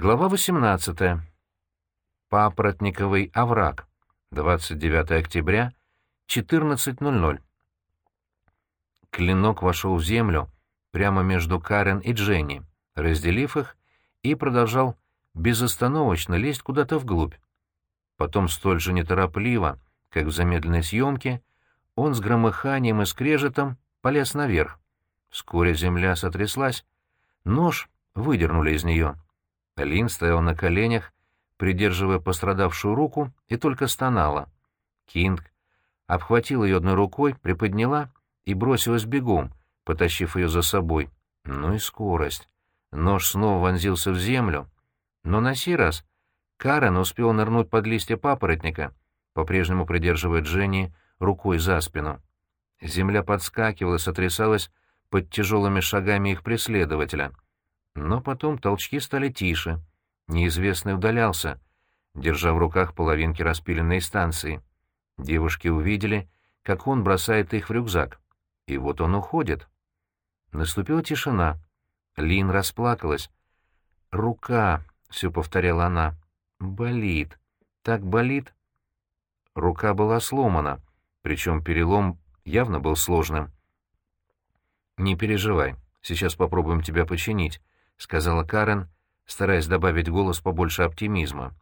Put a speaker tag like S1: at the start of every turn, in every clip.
S1: Глава 18. Папоротниковый овраг. 29 октября, 14.00. Клинок вошел в землю прямо между Карен и Дженни, разделив их, и продолжал безостановочно лезть куда-то вглубь. Потом столь же неторопливо, как в замедленной съемке, он с громыханием и скрежетом полез наверх. Вскоре земля сотряслась, нож выдернули из нее — Лин стоял на коленях, придерживая пострадавшую руку, и только стонала. Кинг обхватил ее одной рукой, приподняла и бросилась бегом, потащив ее за собой. Ну и скорость. Нож снова вонзился в землю. Но на сей раз Карен успел нырнуть под листья папоротника, по-прежнему придерживая Дженни рукой за спину. Земля подскакивала, сотрясалась под тяжелыми шагами их преследователя — но потом толчки стали тише. Неизвестный удалялся, держа в руках половинки распиленной станции. Девушки увидели, как он бросает их в рюкзак. И вот он уходит. Наступила тишина. Лин расплакалась. «Рука», — все повторяла она, — «болит. Так болит». Рука была сломана, причем перелом явно был сложным. «Не переживай, сейчас попробуем тебя починить», — сказала Карен, стараясь добавить голос побольше оптимизма.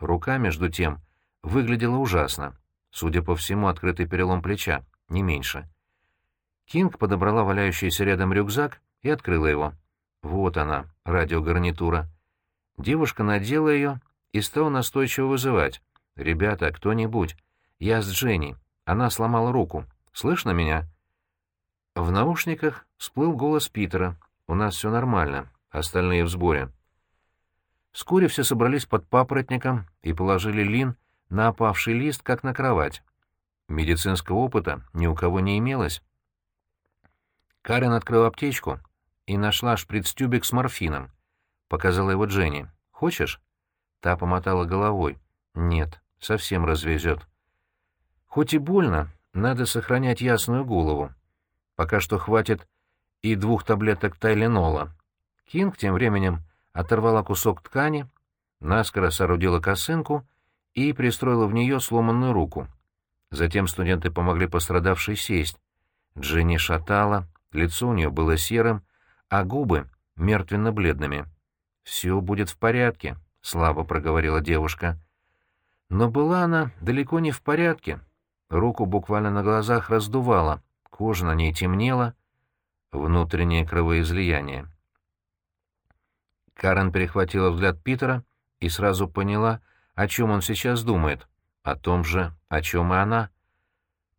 S1: Рука, между тем, выглядела ужасно. Судя по всему, открытый перелом плеча, не меньше. Кинг подобрала валяющийся рядом рюкзак и открыла его. Вот она, радиогарнитура. Девушка надела ее и стала настойчиво вызывать. «Ребята, кто-нибудь. Я с Дженни. Она сломала руку. Слышно меня?» В наушниках всплыл голос Питера. «У нас все нормально остальные в сборе. Вскоре все собрались под папоротником и положили Лин на опавший лист, как на кровать. Медицинского опыта ни у кого не имелось. Карен открыла аптечку и нашла шприц-тюбик с морфином. Показала его Дженни. «Хочешь?» Та помотала головой. «Нет, совсем развезет». Хоть и больно, надо сохранять ясную голову. Пока что хватит и двух таблеток тайленола. Кинг тем временем оторвала кусок ткани, наскоро соорудила косынку и пристроила в нее сломанную руку. Затем студенты помогли пострадавшей сесть. Дженни шатала, лицо у нее было серым, а губы — мертвенно-бледными. «Все будет в порядке», — слабо проговорила девушка. Но была она далеко не в порядке. Руку буквально на глазах раздувала, кожа на ней темнела, внутреннее кровоизлияние. Карен перехватила взгляд Питера и сразу поняла, о чем он сейчас думает, о том же, о чем и она.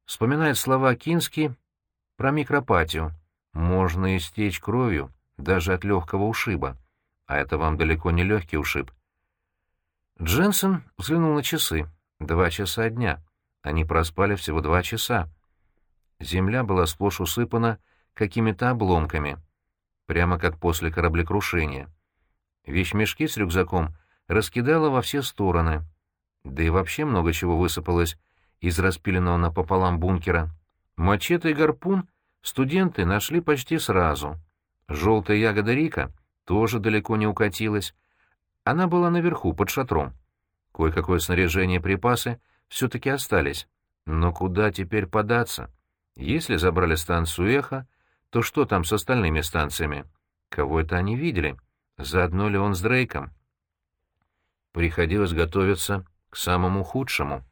S1: Вспоминает слова Кински про микропатию. Можно истечь кровью даже от легкого ушиба, а это вам далеко не легкий ушиб. Дженсен взглянул на часы. Два часа дня. Они проспали всего два часа. Земля была сплошь усыпана какими-то обломками, прямо как после кораблекрушения. Вещмешки с рюкзаком раскидала во все стороны. Да и вообще много чего высыпалось из распиленного напополам бункера. Мачете и гарпун студенты нашли почти сразу. Желтая ягода Рика тоже далеко не укатилась. Она была наверху, под шатром. Кое-какое снаряжение и припасы все-таки остались. Но куда теперь податься? Если забрали станцию «Эхо», то что там с остальными станциями? Кого это они видели? Заодно ли он с Дрейком? Приходилось готовиться к самому худшему.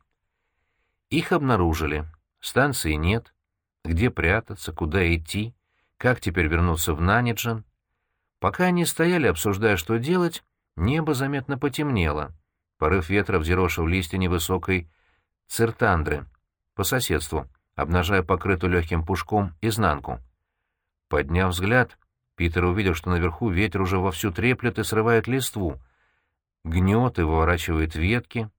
S1: Их обнаружили. Станции нет. Где прятаться, куда идти, как теперь вернуться в Наниджен. Пока они стояли, обсуждая, что делать, небо заметно потемнело. Порыв ветра взъерошил листья невысокой циртандры по соседству, обнажая покрытую легким пушком изнанку. Подняв взгляд, Питер увидел, что наверху ветер уже вовсю треплет и срывает листву, гнет и выворачивает ветки.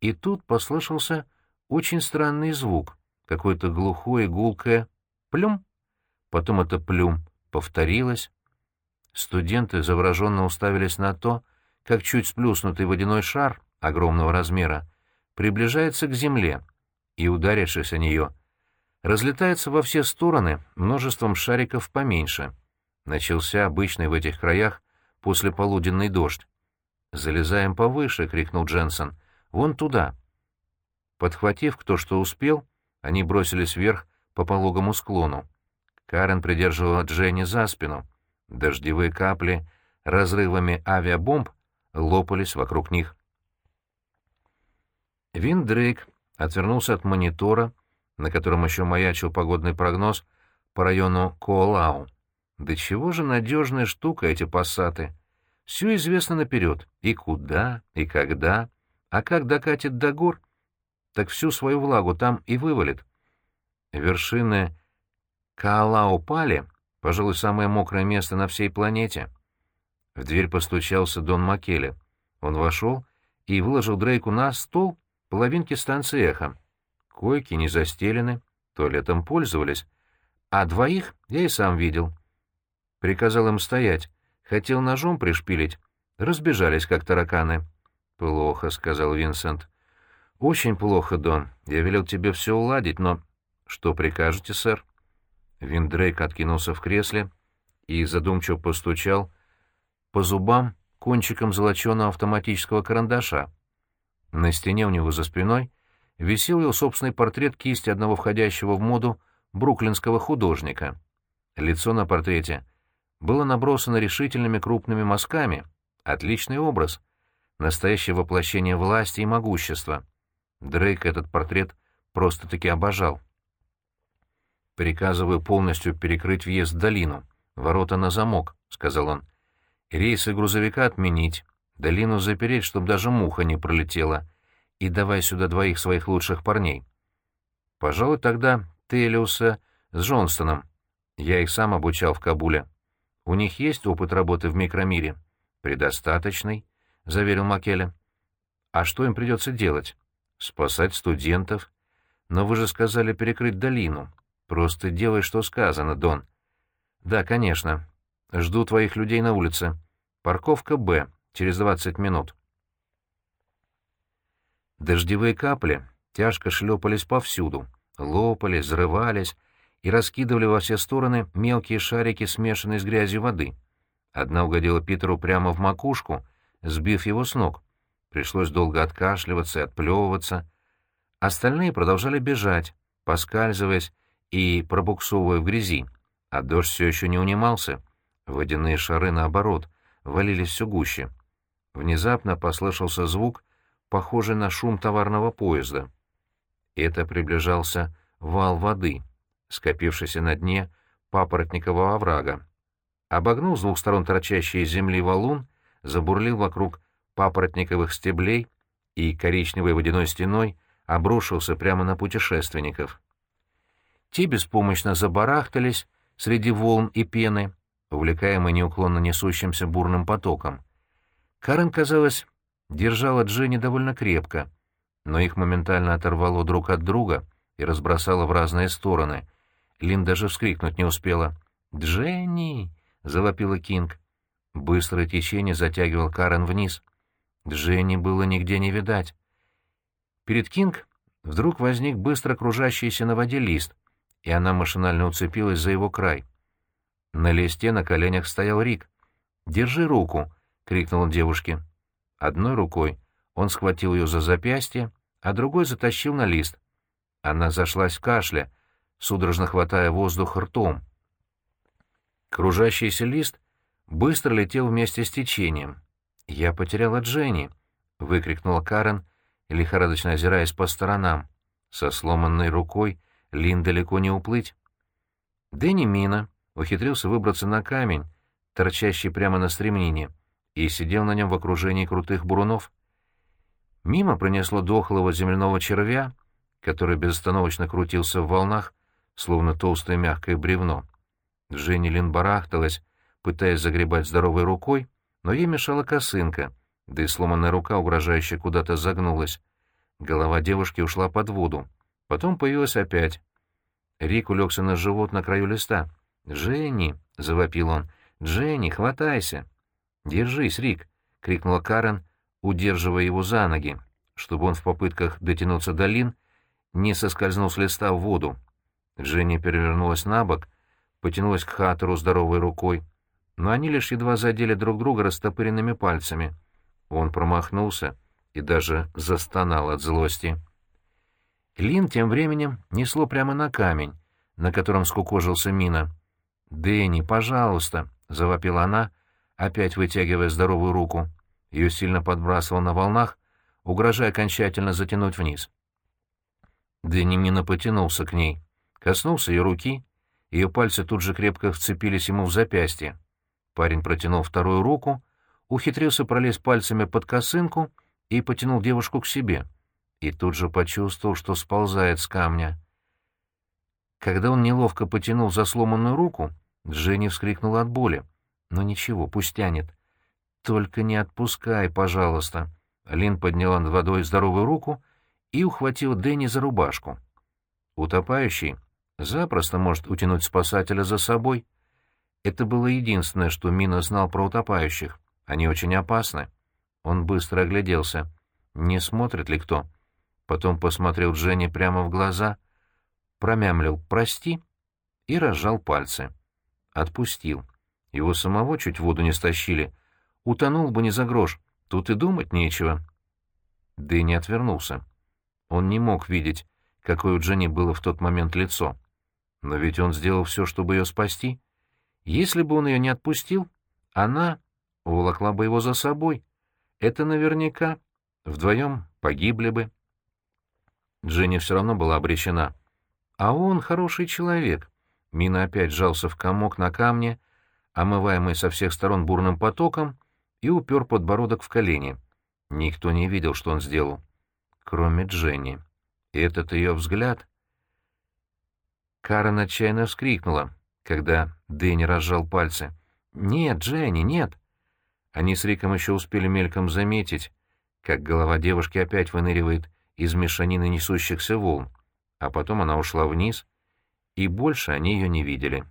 S1: И тут послышался очень странный звук, какое-то глухое гулкое «плюм». Потом это «плюм» повторилось. Студенты завороженно уставились на то, как чуть сплюснутый водяной шар огромного размера приближается к земле и, ударившись о нее, разлетается во все стороны множеством шариков поменьше — Начался обычный в этих краях послеполуденный дождь. «Залезаем повыше!» — крикнул Дженсен. «Вон туда!» Подхватив кто что успел, они бросились вверх по пологому склону. Карен придерживала Дженни за спину. Дождевые капли разрывами авиабомб лопались вокруг них. Вин Дрейк отвернулся от монитора, на котором еще маячил погодный прогноз по району Коолау. Да чего же надежная штука эти пассаты? Все известно наперед, и куда, и когда, а как докатит до гор, так всю свою влагу там и вывалит. Вершины Каалау-Пали, пожалуй, самое мокрое место на всей планете. В дверь постучался Дон Макеле. Он вошел и выложил Дрейку на стол половинки станции эхо. Койки не застелены, туалетом пользовались, а двоих я и сам видел. Приказал им стоять, хотел ножом пришпилить, разбежались, как тараканы. «Плохо», — сказал Винсент. «Очень плохо, Дон. Я велел тебе все уладить, но...» «Что прикажете, сэр?» Виндрейк откинулся в кресле и задумчиво постучал по зубам кончиком золоченого автоматического карандаша. На стене у него за спиной висел его собственный портрет кисти одного входящего в моду бруклинского художника. Лицо на портрете было набросано решительными крупными мазками. Отличный образ. Настоящее воплощение власти и могущества. Дрейк этот портрет просто-таки обожал. «Приказываю полностью перекрыть въезд в долину. Ворота на замок», — сказал он. «Рейсы грузовика отменить, долину запереть, чтобы даже муха не пролетела, и давай сюда двоих своих лучших парней. Пожалуй, тогда Телиуса с Джонстоном. Я их сам обучал в Кабуле. У них есть опыт работы в микромире?» «Предостаточный», — заверил Макеля. «А что им придется делать?» «Спасать студентов. Но вы же сказали перекрыть долину. Просто делай, что сказано, Дон. Да, конечно. Жду твоих людей на улице. Парковка «Б». Через двадцать минут. Дождевые капли тяжко шлепались повсюду, лопались, взрывались и раскидывали во все стороны мелкие шарики, смешанные с грязью воды. Одна угодила Питеру прямо в макушку, сбив его с ног. Пришлось долго откашливаться и отплевываться. Остальные продолжали бежать, поскальзываясь и пробуксовывая в грязи, а дождь все еще не унимался. Водяные шары, наоборот, валились все гуще. Внезапно послышался звук, похожий на шум товарного поезда. Это приближался вал воды, скопившийся на дне папоротникового оврага. Обогнул с двух сторон торчащий из земли валун, забурлил вокруг папоротниковых стеблей и коричневой водяной стеной обрушился прямо на путешественников. Те беспомощно забарахтались среди волн и пены, увлекаемые неуклонно несущимся бурным потоком. Карен, казалось, держала Дженни довольно крепко, но их моментально оторвало друг от друга и разбросало в разные стороны. Лин даже вскрикнуть не успела. «Дженни!» — завопила Кинг. Быстрое течение затягивал Карен вниз. Дженни было нигде не видать. Перед Кинг вдруг возник быстро кружащийся на воде лист — и она машинально уцепилась за его край. На листе на коленях стоял Рик. «Держи руку!» — крикнул он девушке. Одной рукой он схватил ее за запястье, а другой затащил на лист. Она зашлась в кашле, судорожно хватая воздух ртом. Кружащийся лист быстро летел вместе с течением. «Я потеряла Дженни!» — выкрикнула Карен, лихорадочно озираясь по сторонам. Со сломанной рукой Лин далеко не уплыть. Дэнни Мина ухитрился выбраться на камень, торчащий прямо на стремнине, и сидел на нем в окружении крутых бурунов. Мимо пронесло дохлого земляного червя, который безостановочно крутился в волнах, словно толстое мягкое бревно. Женя Лин барахталась, пытаясь загребать здоровой рукой, но ей мешала косынка, да и сломанная рука угрожающе куда-то загнулась. Голова девушки ушла под воду. Потом появилась опять. Рик улегся на живот на краю листа. «Дженни!» — завопил он. «Дженни, хватайся!» «Держись, Рик!» — крикнула Карен, удерживая его за ноги, чтобы он в попытках дотянуться до Лин не соскользнул с листа в воду. Дженни перевернулась на бок, потянулась к Хаттеру здоровой рукой, но они лишь едва задели друг друга растопыренными пальцами. Он промахнулся и даже застонал от злости. Лин тем временем несло прямо на камень, на котором скукожился Мина. «Дэнни, пожалуйста!» — завопила она, опять вытягивая здоровую руку. Ее сильно подбрасывал на волнах, угрожая окончательно затянуть вниз. Дэнни Мина потянулся к ней, коснулся ее руки, ее пальцы тут же крепко вцепились ему в запястье. Парень протянул вторую руку, ухитрился пролезть пальцами под косынку и потянул девушку к себе. И тут же почувствовал, что сползает с камня. Когда он неловко потянул за сломанную руку, Дженни вскрикнула от боли. «Ну ничего, пусть тянет. Только не отпускай, пожалуйста». Лин подняла над водой здоровую руку и ухватила Дэнни за рубашку. Утопающий запросто может утянуть спасателя за собой. Это было единственное, что Мина знал про утопающих. Они очень опасны. Он быстро огляделся. Не смотрит ли кто? Потом посмотрел Дженни прямо в глаза, промямлил «прости» и разжал пальцы. Отпустил. Его самого чуть в воду не стащили. Утонул бы не за грош. Тут и думать нечего. Дэнни отвернулся. Он не мог видеть, какое у Дженни было в тот момент лицо. Но ведь он сделал все, чтобы ее спасти. Если бы он ее не отпустил, она уволокла бы его за собой. Это наверняка. Вдвоем погибли бы. Дженни все равно была обречена. А он хороший человек. Мина опять сжался в комок на камне, омываемый со всех сторон бурным потоком, и упер подбородок в колени. Никто не видел, что он сделал, кроме Дженни. И этот ее взгляд... Карен отчаянно вскрикнула, когда Дэнни разжал пальцы. «Нет, Дженни, нет!» Они с Риком еще успели мельком заметить, как голова девушки опять выныривает из мешанины несущихся волн, а потом она ушла вниз, и больше они ее не видели.